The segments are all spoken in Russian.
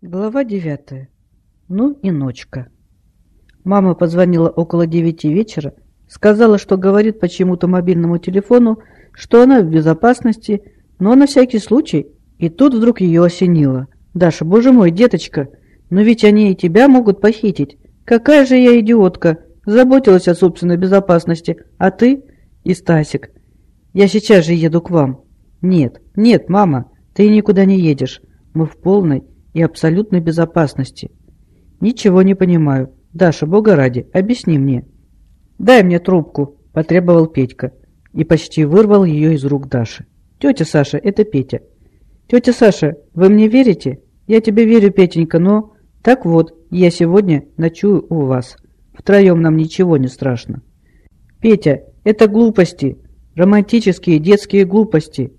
Глава девятая. Ну и ночка. Мама позвонила около девяти вечера, сказала, что говорит по чему-то мобильному телефону, что она в безопасности, но на всякий случай. И тут вдруг ее осенило. «Даша, боже мой, деточка, но ведь они и тебя могут похитить. Какая же я идиотка! Заботилась о собственной безопасности. А ты?» И Стасик. «Я сейчас же еду к вам». «Нет, нет, мама, ты никуда не едешь. Мы в полной и абсолютной безопасности. Ничего не понимаю. Даша, бога ради, объясни мне. Дай мне трубку, потребовал Петька и почти вырвал ее из рук Даши. Тетя Саша, это Петя. Тетя Саша, вы мне верите? Я тебе верю, Петенька, но... Так вот, я сегодня ночую у вас. Втроем нам ничего не страшно. Петя, это глупости, романтические детские глупости.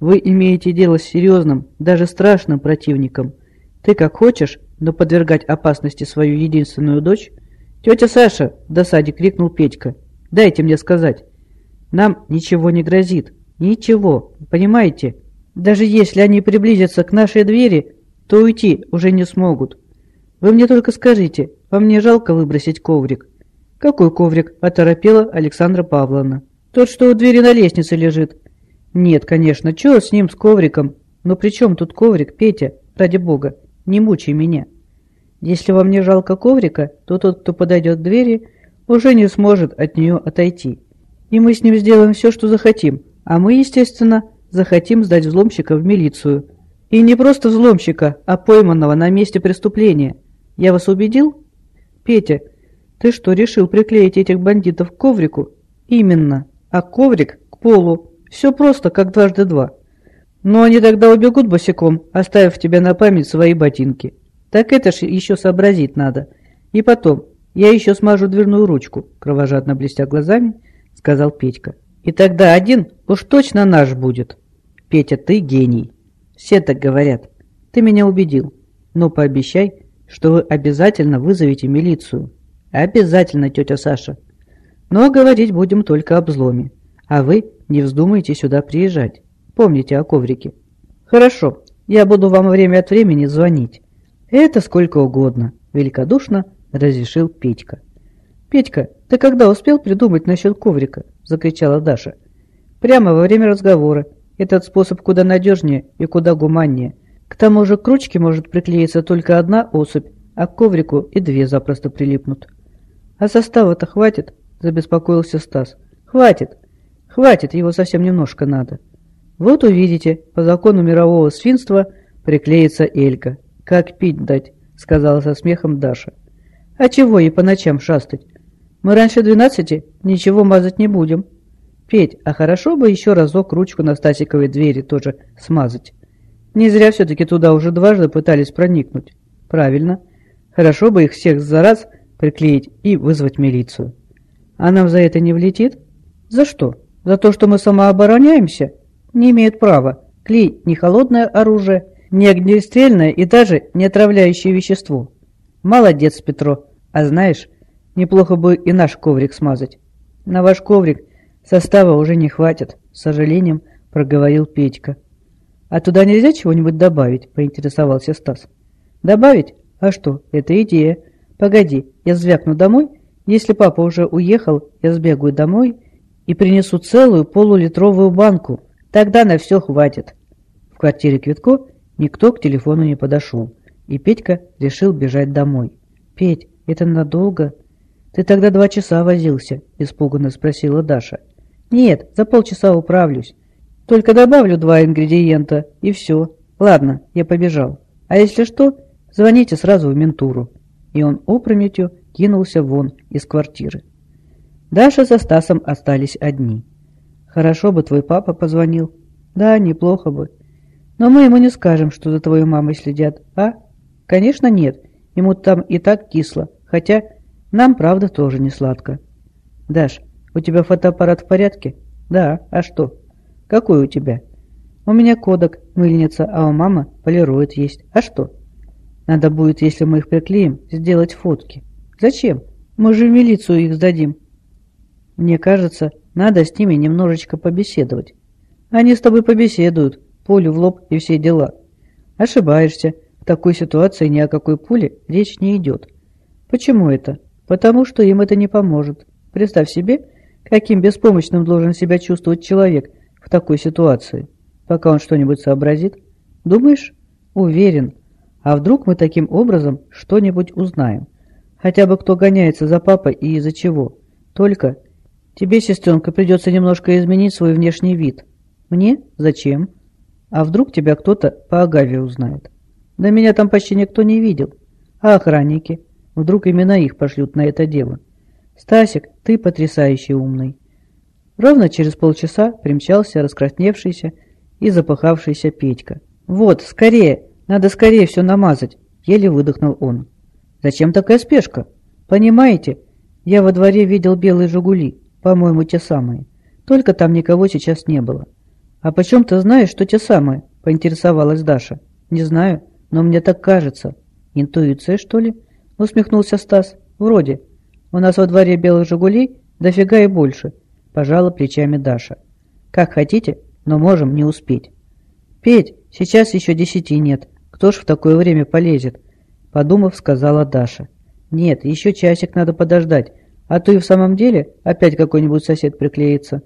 Вы имеете дело с серьезным, даже страшным противником. Ты как хочешь, но подвергать опасности свою единственную дочь... «Тетя Саша!» – в досаде крикнул Петька. «Дайте мне сказать. Нам ничего не грозит. Ничего. Понимаете? Даже если они приблизятся к нашей двери, то уйти уже не смогут. Вы мне только скажите, вам не жалко выбросить коврик?» «Какой коврик?» – оторопела Александра Павловна. «Тот, что у двери на лестнице лежит. «Нет, конечно, чего с ним, с ковриком? Но при чем тут коврик, Петя? Ради бога, не мучай меня. Если вам не жалко коврика, то тот, кто подойдет к двери, уже не сможет от нее отойти. И мы с ним сделаем все, что захотим. А мы, естественно, захотим сдать взломщика в милицию. И не просто взломщика, а пойманного на месте преступления. Я вас убедил? Петя, ты что, решил приклеить этих бандитов к коврику? Именно. А коврик к полу. Все просто, как дважды два. Но они тогда убегут босиком, оставив тебе на память свои ботинки. Так это ж еще сообразить надо. И потом, я еще смажу дверную ручку, кровожадно блестя глазами, сказал Петька. И тогда один уж точно наш будет. Петя, ты гений. Все так говорят. Ты меня убедил. Но пообещай, что вы обязательно вызовете милицию. Обязательно, тетя Саша. Но говорить будем только об взломе. А вы не вздумайте сюда приезжать. Помните о коврике. Хорошо, я буду вам время от времени звонить. Это сколько угодно, великодушно разрешил Петька. Петька, ты когда успел придумать насчет коврика? Закричала Даша. Прямо во время разговора. Этот способ куда надежнее и куда гуманнее. К тому же к ручке может приклеиться только одна особь, а к коврику и две запросто прилипнут. А состава-то хватит? Забеспокоился Стас. Хватит, Хватит, его совсем немножко надо. Вот увидите, по закону мирового свинства приклеится Элька. Как пить дать, сказала со смехом Даша. А чего ей по ночам шастать? Мы раньше двенадцати ничего мазать не будем. Петь, а хорошо бы еще разок ручку на Стасиковой двери тоже смазать. Не зря все-таки туда уже дважды пытались проникнуть. Правильно. Хорошо бы их всех за раз приклеить и вызвать милицию. А нам за это не влетит? За что? За то, что мы самообороняемся, не имеют права. Клей – не холодное оружие, не огнестрельное и даже не отравляющее вещество. Молодец, Петро. А знаешь, неплохо бы и наш коврик смазать. На ваш коврик состава уже не хватит, с сожалением проговорил Петька. А туда нельзя чего-нибудь добавить, поинтересовался Стас. Добавить? А что, это идея. Погоди, я звякну домой. Если папа уже уехал, я сбегаю домой и принесу целую полулитровую банку. Тогда на все хватит. В квартире Квитко никто к телефону не подошел, и Петька решил бежать домой. «Петь, это надолго?» «Ты тогда два часа возился?» – испуганно спросила Даша. «Нет, за полчаса управлюсь. Только добавлю два ингредиента, и все. Ладно, я побежал. А если что, звоните сразу в ментуру». И он опрометью кинулся вон из квартиры. Даша со Стасом остались одни. «Хорошо бы твой папа позвонил». «Да, неплохо бы. Но мы ему не скажем, что за твоей мамой следят, а?» «Конечно нет. Ему там и так кисло. Хотя нам, правда, тоже не сладко». «Даш, у тебя фотоаппарат в порядке?» «Да. А что?» «Какой у тебя?» «У меня кодек, мыльница, а у мамы полироид есть. А что?» «Надо будет, если мы их приклеим, сделать фотки». «Зачем? Мы же в милицию их сдадим». Мне кажется, надо с ними немножечко побеседовать. Они с тобой побеседуют, полю в лоб и все дела. Ошибаешься. В такой ситуации ни о какой пуле речь не идет. Почему это? Потому что им это не поможет. Представь себе, каким беспомощным должен себя чувствовать человек в такой ситуации, пока он что-нибудь сообразит. Думаешь? Уверен. А вдруг мы таким образом что-нибудь узнаем? Хотя бы кто гоняется за папой и из-за чего. Только тебе, сестренка, придется немножко изменить свой внешний вид. Мне? Зачем? А вдруг тебя кто-то по Агаве узнает? Да меня там почти никто не видел. А охранники? Вдруг именно их пошлют на это дело? Стасик, ты потрясающий умный. Ровно через полчаса примчался раскрасневшийся и запыхавшийся Петька. «Вот, скорее! Надо скорее все намазать!» — еле выдохнул он. «Зачем такая спешка? Понимаете, я во дворе видел белые «Жигули», по-моему, те самые. Только там никого сейчас не было. А почем ты знаешь, что те самые?» — поинтересовалась Даша. «Не знаю, но мне так кажется. Интуиция, что ли?» — усмехнулся Стас. «Вроде. У нас во дворе белых «Жигулей» дофига и больше», — пожала плечами Даша. «Как хотите, но можем не успеть». «Петь, сейчас еще десяти нет. Кто ж в такое время полезет?» Подумав, сказала Даша. «Нет, еще часик надо подождать, а то и в самом деле опять какой-нибудь сосед приклеится.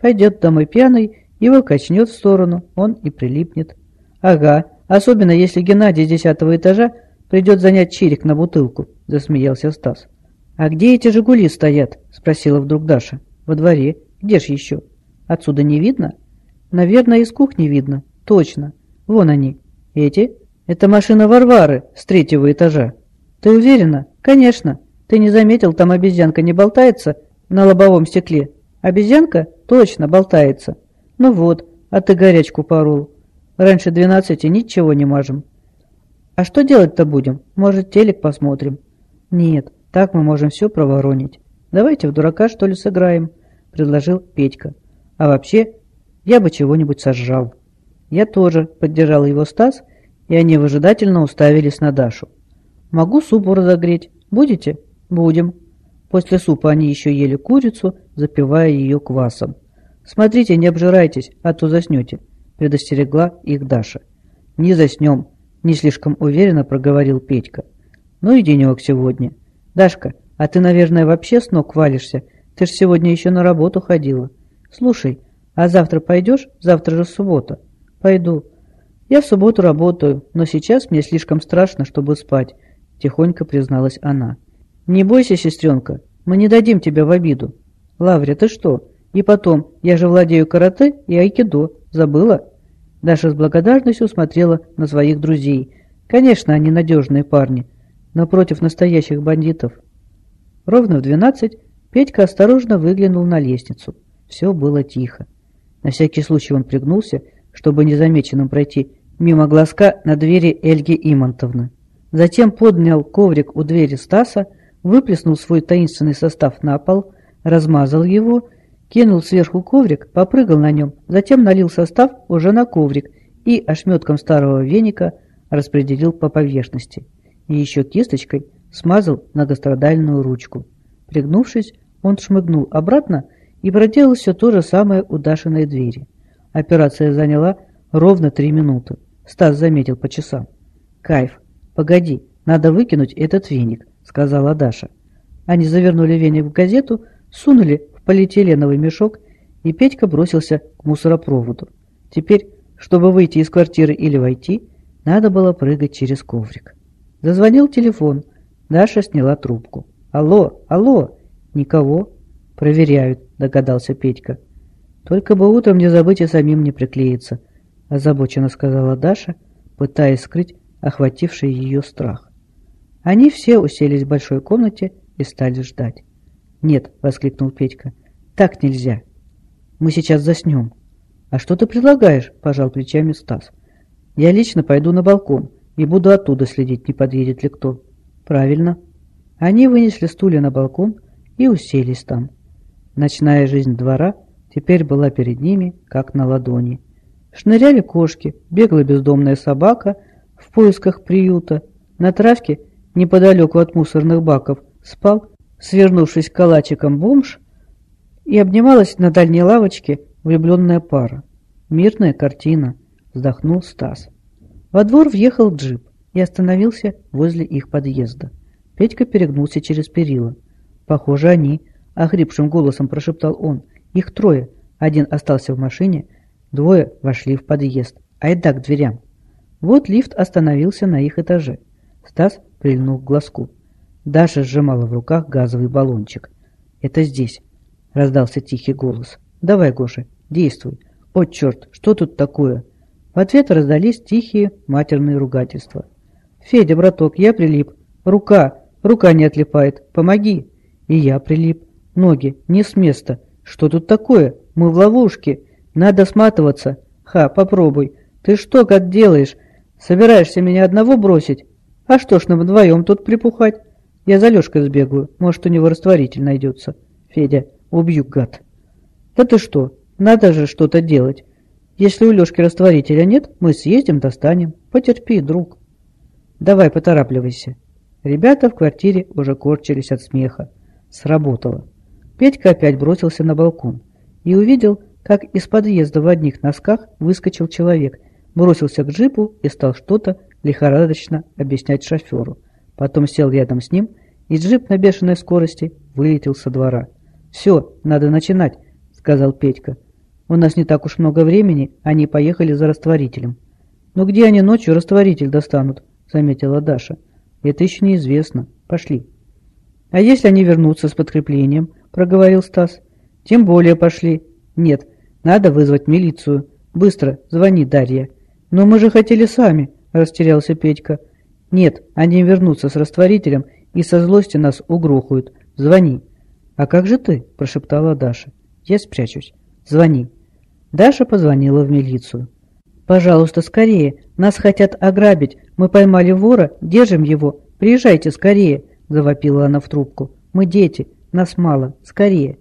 Пойдет домой пьяный, его качнет в сторону, он и прилипнет». «Ага, особенно если Геннадий с десятого этажа придет занять чирик на бутылку», — засмеялся Стас. «А где эти «Жигули» стоят?» — спросила вдруг Даша. «Во дворе. Где ж еще? Отсюда не видно?» «Наверное, из кухни видно. Точно. Вон они. Эти? Это машина Варвары с третьего этажа. Ты уверена? Конечно. Ты не заметил, там обезьянка не болтается на лобовом стекле? Обезьянка? Точно, болтается. Ну вот, а ты горячку порол. Раньше двенадцати ничего не мажем. А что делать-то будем? Может, телек посмотрим? Нет, так мы можем все проворонить. Давайте в дурака, что ли, сыграем, предложил Петька. А вообще, я бы чего-нибудь сожрал. Я тоже, поддержал его Стас, и они выжидательно уставились на Дашу. Могу супу разогреть. Будете? Будем. После супа они еще ели курицу, запивая ее квасом. «Смотрите, не обжирайтесь, а то заснете», — предостерегла их Даша. «Не заснем», не слишком уверенно проговорил Петька. Ну и денек сегодня. Дашка, а ты, наверное, вообще с ног валишься? Ты ж сегодня еще на работу ходила. Слушай, а завтра пойдешь? Завтра же суббота. Пойду. Я в субботу работаю, но сейчас мне слишком страшно, чтобы спать, тихонько призналась она. Не бойся, сестренка, мы не дадим тебя в обиду. Лаврия, ты что? И потом, я же владею карате и айкидо. Забыла? Даша с благодарностью смотрела на своих друзей. Конечно, они надежные парни, но против настоящих бандитов. Ровно в двенадцать Петька осторожно выглянул на лестницу. Все было тихо. На всякий случай он пригнулся, чтобы незамеченным пройти мимо глазка на двери Эльги Имонтовны. Затем поднял коврик у двери Стаса, выплеснул свой таинственный состав на пол, размазал его кинул сверху коврик, попрыгал на нем, затем налил состав уже на коврик и ошметком старого веника распределил по поверхности. И еще кисточкой смазал многострадальную ручку. Пригнувшись, он шмыгнул обратно и проделал все то же самое у Дашиной двери. Операция заняла ровно три минуты. Стас заметил по часам. «Кайф! Погоди, надо выкинуть этот веник», — сказала Даша. Они завернули веник в газету, сунули полиэтиленовый мешок, и Петька бросился к мусоропроводу. Теперь, чтобы выйти из квартиры или войти, надо было прыгать через коврик. Зазвонил телефон. Даша сняла трубку. «Алло, алло!» «Никого?» «Проверяют», — догадался Петька. «Только бы утром не забыть и самим не приклеиться», — озабоченно сказала Даша, пытаясь скрыть охвативший ее страх. Они все уселись в большой комнате и стали ждать. «Нет», — воскликнул Петька, — «так нельзя. Мы сейчас заснем». «А что ты предлагаешь?» — пожал плечами Стас. «Я лично пойду на балкон и буду оттуда следить, не подъедет ли кто». «Правильно». Они вынесли стулья на балкон и уселись там. Ночная жизнь двора теперь была перед ними, как на ладони. Шныряли кошки, бегла бездомная собака в поисках приюта. На травке, неподалеку от мусорных баков, спал свернувшись калачиком бомж, и обнималась на дальней лавочке влюбленная пара. Мирная картина, вздохнул Стас. Во двор въехал джип, и остановился возле их подъезда. Петька перегнулся через перила. «Похоже, они», — охрипшим голосом прошептал он. «Их трое. Один остался в машине, двое вошли в подъезд. Айда к дверям». Вот лифт остановился на их этаже. Стас прильнул к глазку. Даша сжимала в руках газовый баллончик. «Это здесь», — раздался тихий голос. «Давай, Гоша, действуй. О, черт, что тут такое?» В ответ раздались тихие матерные ругательства. «Федя, браток, я прилип. Рука, рука не отлипает. Помоги!» И я прилип. Ноги, не с места. Что тут такое? Мы в ловушке. Надо сматываться. Ха, попробуй. Ты что, как делаешь? Собираешься меня одного бросить? А что ж нам вдвоем тут припухать? Я за Лешкой сбегаю. Может, у него растворитель найдется. Федя, убью, гад. Да ты что? Надо же что-то делать. Если у Лешки растворителя нет, мы съездим, достанем. Потерпи, друг. Давай, поторапливайся. Ребята в квартире уже корчились от смеха. Сработало. Петька опять бросился на балкон и увидел, как из подъезда в одних носках выскочил человек, бросился к джипу и стал что-то лихорадочно объяснять шоферу. Потом сел рядом с ним, и джип на бешеной скорости вылетел со двора. «Все, надо начинать», — сказал Петька. У нас не так уж много времени, они поехали за растворителем. Но где они ночью растворитель достанут, заметила Даша. Это еще неизвестно. Пошли. А если они вернутся с подкреплением, проговорил Стас. Тем более пошли. Нет, надо вызвать милицию. Быстро, звони, Дарья. Но мы же хотели сами, растерялся Петька. Нет, они вернутся с растворителем и со злости нас угрохают. Звони. А как же ты? прошептала Даша. Я спрячусь. Звони. Даша позвонила в милицию. «Пожалуйста, скорее. Нас хотят ограбить. Мы поймали вора, держим его. Приезжайте скорее!» – завопила она в трубку. «Мы дети. Нас мало. Скорее!»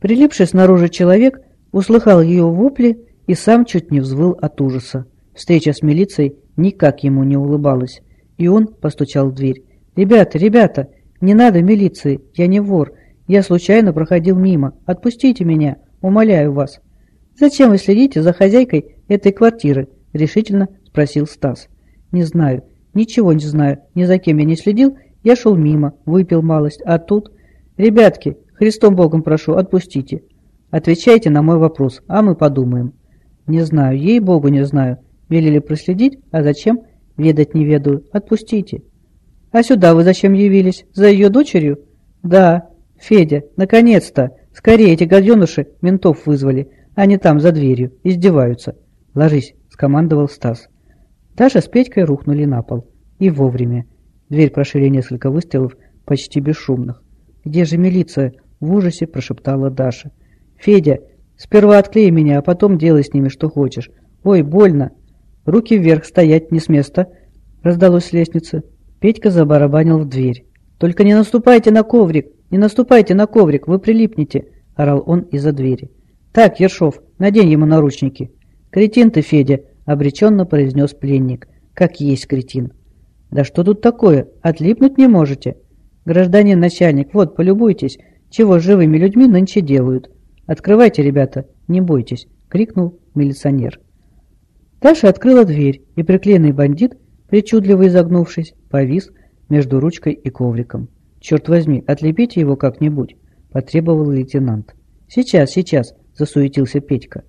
Прилипший снаружи человек услыхал ее вопли и сам чуть не взвыл от ужаса. Встреча с милицией никак ему не улыбалась, и он постучал в дверь. «Ребята, ребята, не надо милиции, я не вор. Я случайно проходил мимо. Отпустите меня, умоляю вас». «Зачем вы следите за хозяйкой этой квартиры?» – решительно спросил Стас. «Не знаю. Ничего не знаю. Ни за кем я не следил. Я шел мимо, выпил малость. А тут... Ребятки, Христом Богом прошу, отпустите. Отвечайте на мой вопрос, а мы подумаем». «Не знаю. Ей-богу не знаю. Велели проследить, а зачем? Ведать не ведаю. Отпустите». «А сюда вы зачем явились? За ее дочерью?» «Да. Федя, наконец-то! Скорее, эти гаденыши ментов вызвали. Они там, за дверью, издеваются. Ложись, скомандовал Стас. Даша с Петькой рухнули на пол. И вовремя. Дверь прошили несколько выстрелов, почти бесшумных. «Где же милиция?» — в ужасе прошептала Даша. «Федя, сперва отклей меня, а потом делай с ними что хочешь. Ой, больно!» «Руки вверх, стоять, не с места!» — раздалось с лестницы. Петька забарабанил в дверь. «Только не наступайте на коврик! Не наступайте на коврик, вы прилипнете!» — орал он из-за двери. «Так, Ершов, надень ему наручники». «Кретин ты, Федя», — обреченно произнес пленник. «Как есть кретин». «Да что тут такое? Отлипнуть не можете?» «Гражданин начальник, вот, полюбуйтесь, чего живыми людьми нынче делают. Открывайте, ребята, не бойтесь», — крикнул милиционер. Даша открыла дверь, и приклеенный бандит, причудливо изогнувшись, повис между ручкой и ковриком. «Черт возьми, отлепите его как-нибудь», — потребовал лейтенант. «Сейчас, сейчас», – засуетился Петька.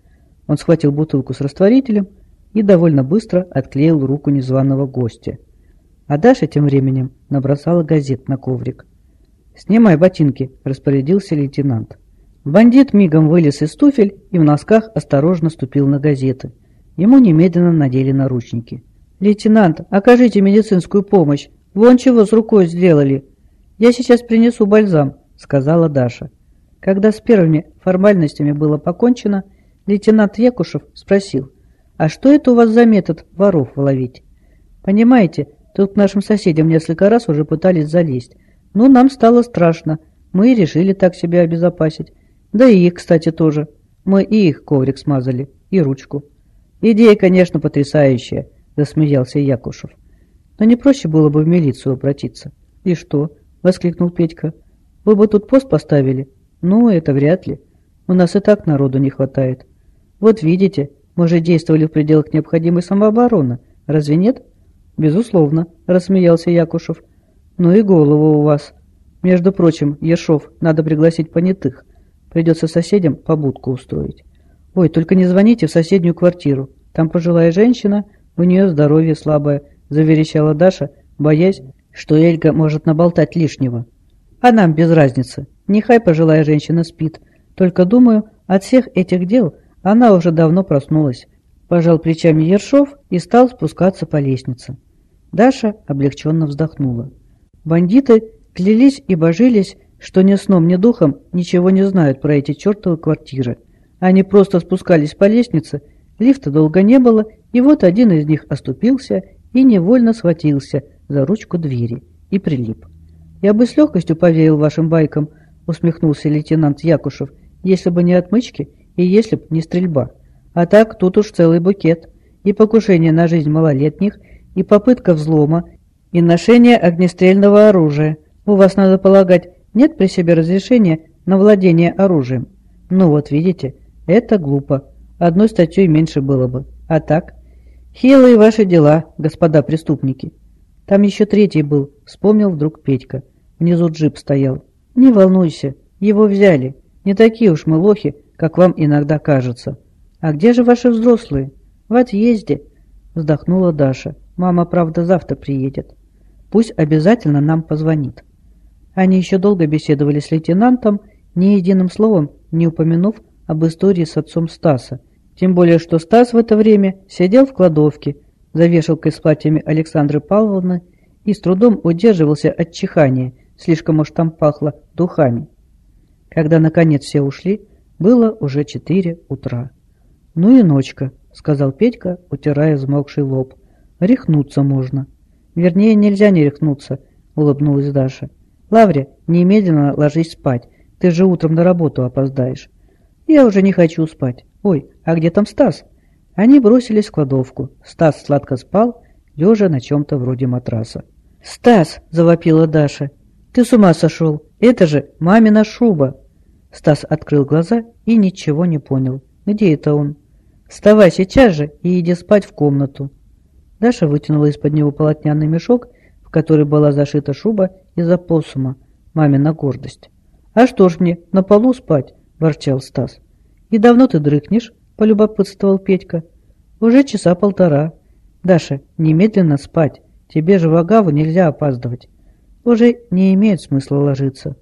Он схватил бутылку с растворителем и довольно быстро отклеил руку незваного гостя. А Даша тем временем набросала газет на коврик. «Снимай ботинки», – распорядился лейтенант. Бандит мигом вылез из туфель и в носках осторожно ступил на газеты. Ему немедленно надели наручники. «Лейтенант, окажите медицинскую помощь. Вон чего с рукой сделали. Я сейчас принесу бальзам», — сказала Даша. Когда с первыми формальностями было покончено, лейтенант Якушев спросил, «А что это у вас за метод воров ловить?» «Понимаете, тут к нашим соседям несколько раз уже пытались залезть. Но нам стало страшно. Мы решили так себя обезопасить. Да и их, кстати, тоже. Мы и их коврик смазали, и ручку». «Идея, конечно, потрясающая», — засмеялся Якушев. «Но не проще было бы в милицию обратиться». «И что?» — воскликнул Петька. «Вы бы тут пост поставили, ну, это вряд ли. У нас и так народу не хватает. Вот видите, мы же действовали в пределах необходимой самообороны. Разве нет? «Безусловно», — рассмеялся Якушев. «Ну и голову у вас. Между прочим, Ершов, надо пригласить понятых. Придется соседям побудку устроить. Ой, только не звоните в соседнюю квартиру. Там пожилая женщина, у нее здоровье слабое», — заверещала Даша, боясь, что Эльга может наболтать лишнего. «А нам без разницы. Нехай пожилая женщина спит. Только, думаю, от всех этих дел она уже давно проснулась». Пожал плечами Ершов и стал спускаться по лестнице. Даша облегченно вздохнула. Бандиты клялись и божились, что ни сном, ни духом ничего не знают про эти чертовы квартиры. Они просто спускались по лестнице, лифта долго не было, и вот один из них оступился и невольно схватился за ручку двери и прилип. «Я бы с легкостью поверил вашим байкам», — усмехнулся лейтенант Якушев, «если бы не отмычки и если бы не стрельба. А так тут уж целый букет. И покушение на жизнь малолетних, и попытка взлома, и ношение огнестрельного оружия. У вас, надо полагать, нет при себе разрешения на владение оружием? Ну вот, видите, это глупо. Одной статьей меньше было бы. А так? Хилые ваши дела, господа преступники. Там еще третий был, вспомнил вдруг Петька. Внизу джип стоял. Не волнуйся, его взяли. Не такие уж мы лохи, как вам иногда кажется. А где же ваши взрослые? В отъезде, вздохнула Даша. Мама, правда, завтра приедет. Пусть обязательно нам позвонит. Они еще долго беседовали с лейтенантом, ни единым словом не упомянув об истории с отцом Стаса. Тем более, что Стас в это время сидел в кладовке за вешалкой с платьями Александры Павловны и с трудом удерживался от чихания, слишком уж там пахло духами. Когда, наконец, все ушли, было уже четыре утра. «Ну и ночка», — сказал Петька, утирая взмокший лоб. «Рехнуться можно». «Вернее, нельзя не рехнуться», — улыбнулась Даша. «Лавря, немедленно ложись спать. Ты же утром на работу опоздаешь». «Я уже не хочу спать. Ой, а где там Стас?» Они бросились в кладовку. Стас сладко спал, лежа на чем-то вроде матраса. «Стас!» — завопила Даша. «Ты с ума сошел! Это же мамина шуба!» Стас открыл глаза и ничего не понял. «Где это он?» «Вставай сейчас же и иди спать в комнату!» Даша вытянула из-под него полотняный мешок, в который была зашита шуба из опоссума, мамина гордость. «А что ж мне, на полу спать?» – ворчал Стас. «И давно ты дрыхнешь?» – полюбопытствовал Петька. «Уже часа полтора. Даша, немедленно спать. Тебе же в Агаву нельзя опаздывать. Уже не имеет смысла ложиться.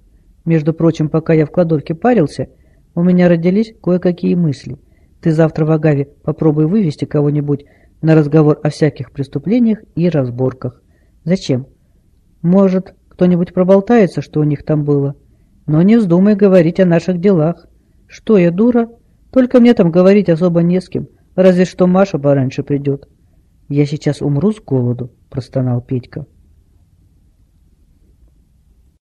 Между прочим, пока я в кладовке парился, у меня родились кое-какие мысли. Ты завтра в Агаве попробуй вывести кого-нибудь на разговор о всяких преступлениях и разборках. Зачем? Может, кто-нибудь проболтается, что у них там было. Но не вздумай говорить о наших делах. Что я, дура? Только мне там говорить особо не с кем, разве что Маша пораньше придет. Я сейчас умру с голоду, простонал Петька.